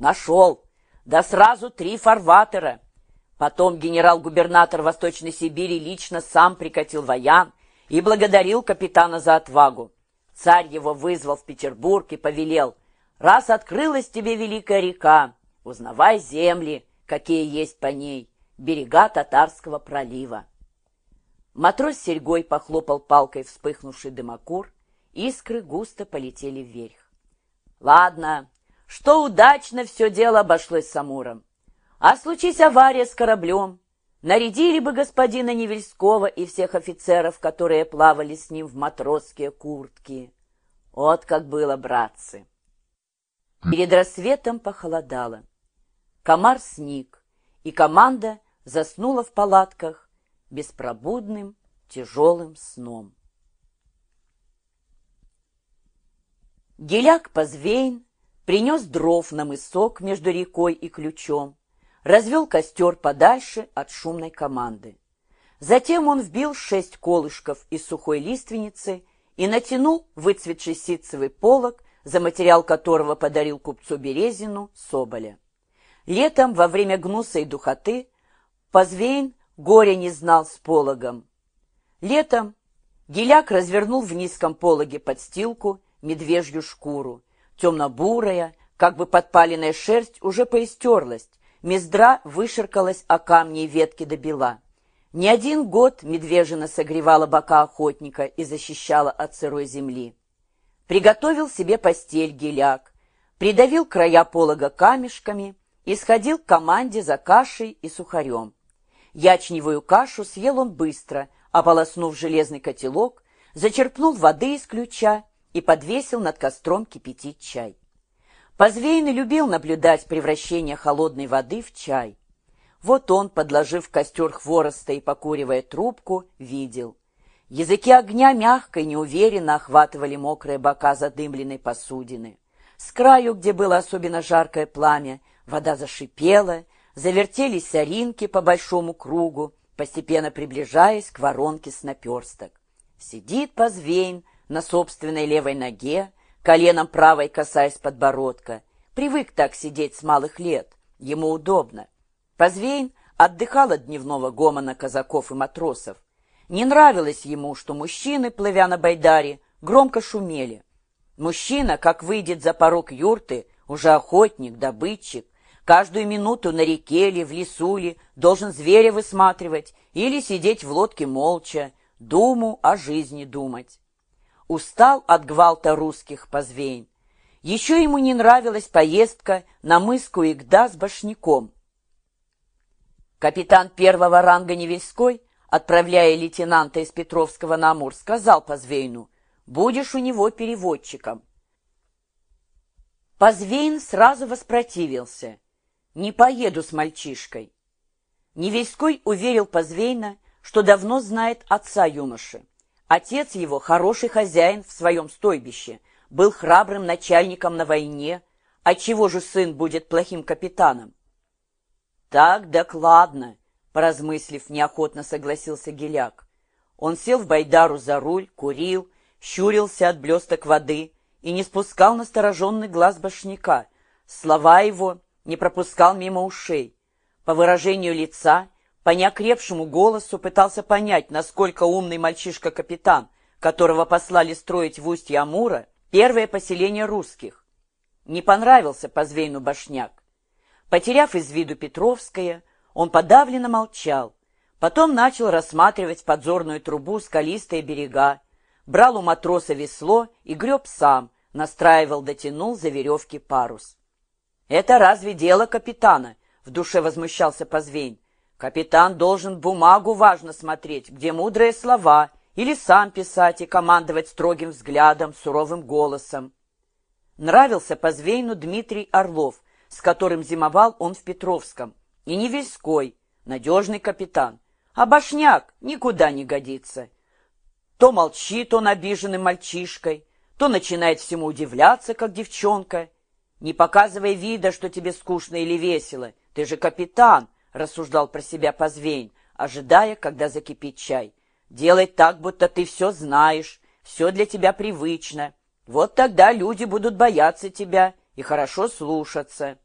Нашел. Да сразу три фарватера. Потом генерал-губернатор Восточной Сибири лично сам прикатил воян и благодарил капитана за отвагу. Царь его вызвал в Петербург и повелел, «Раз открылась тебе великая река, узнавай земли, какие есть по ней, берега Татарского пролива». Матрос серьгой похлопал палкой вспыхнувший дымокур, искры густо полетели вверх. «Ладно, что удачно все дело обошлось с Амуром. А случись авария с кораблем, нарядили бы господина Невельского и всех офицеров, которые плавали с ним в матросские куртки. Вот как было, братцы. Перед рассветом похолодало. Комар сник, и команда заснула в палатках беспробудным тяжелым сном. Геляк Позвейн принес дров на мысок между рекой и ключом, развел костер подальше от шумной команды. Затем он вбил шесть колышков из сухой лиственницы и натянул выцветший ситцевый полог, за материал которого подарил купцу Березину Соболя. Летом, во время гнуса и духоты, Позвейн горя не знал с пологом. Летом Геляк развернул в низком пологе подстилку медвежью шкуру. Темно-бурая, как бы подпаленная шерсть уже поистерлась, Мездра вышеркалась о камни и ветки до бела. Не один год медвежина согревала бока охотника и защищала от сырой земли. Приготовил себе постель геляк, придавил края полога камешками и сходил к команде за кашей и сухарем. Ячневую кашу съел он быстро, ополоснув железный котелок, зачерпнул воды из ключа и подвесил над костром кипятить чай. Позвейн любил наблюдать превращение холодной воды в чай. Вот он, подложив в костер хвороста и покуривая трубку, видел. Языки огня мягко и неуверенно охватывали мокрые бока задымленной посудины. С краю, где было особенно жаркое пламя, вода зашипела, завертелись соринки по большому кругу, постепенно приближаясь к воронке с наперсток. Сидит Позвейн на собственной левой ноге, коленом правой касаясь подбородка. Привык так сидеть с малых лет, ему удобно. Позвейн отдыхал от дневного гомона казаков и матросов. Не нравилось ему, что мужчины, плывя на байдаре, громко шумели. Мужчина, как выйдет за порог юрты, уже охотник, добытчик, каждую минуту на реке ли, в лесу ли, должен зверя высматривать или сидеть в лодке молча, думу о жизни думать устал от гвалта русских позвейн. Еще ему не нравилась поездка на мыску Игда с башняком. Капитан первого ранга Невельской, отправляя лейтенанта из Петровского на Амур, сказал Позвейну, «Будешь у него переводчиком». Позвейн сразу воспротивился. «Не поеду с мальчишкой». Невельской уверил Позвейна, что давно знает отца юноши. Отец его, хороший хозяин в своем стойбище, был храбрым начальником на войне, отчего же сын будет плохим капитаном? Так докладно, поразмыслив, неохотно согласился Геляк. Он сел в байдару за руль, курил, щурился от блесток воды и не спускал настороженный глаз башняка. Слова его не пропускал мимо ушей. По выражению лица по неокрепшему голосу пытался понять, насколько умный мальчишка-капитан, которого послали строить в устье Амура, первое поселение русских. Не понравился Позвейну башняк. Потеряв из виду Петровское, он подавленно молчал. Потом начал рассматривать подзорную трубу скалистые берега, брал у матроса весло и греб сам, настраивал, дотянул за веревки парус. «Это разве дело капитана?» — в душе возмущался Позвейн. Капитан должен бумагу важно смотреть, где мудрые слова, или сам писать и командовать строгим взглядом, суровым голосом. Нравился Позвейну Дмитрий Орлов, с которым зимовал он в Петровском, и не Вельской, надежный капитан. А Башняк никуда не годится. То молчит он обиженным мальчишкой, то начинает всему удивляться, как девчонка. Не показывай вида, что тебе скучно или весело. Ты же капитан, — рассуждал про себя Позвейн, ожидая, когда закипит чай. «Делай так, будто ты все знаешь, все для тебя привычно. Вот тогда люди будут бояться тебя и хорошо слушаться».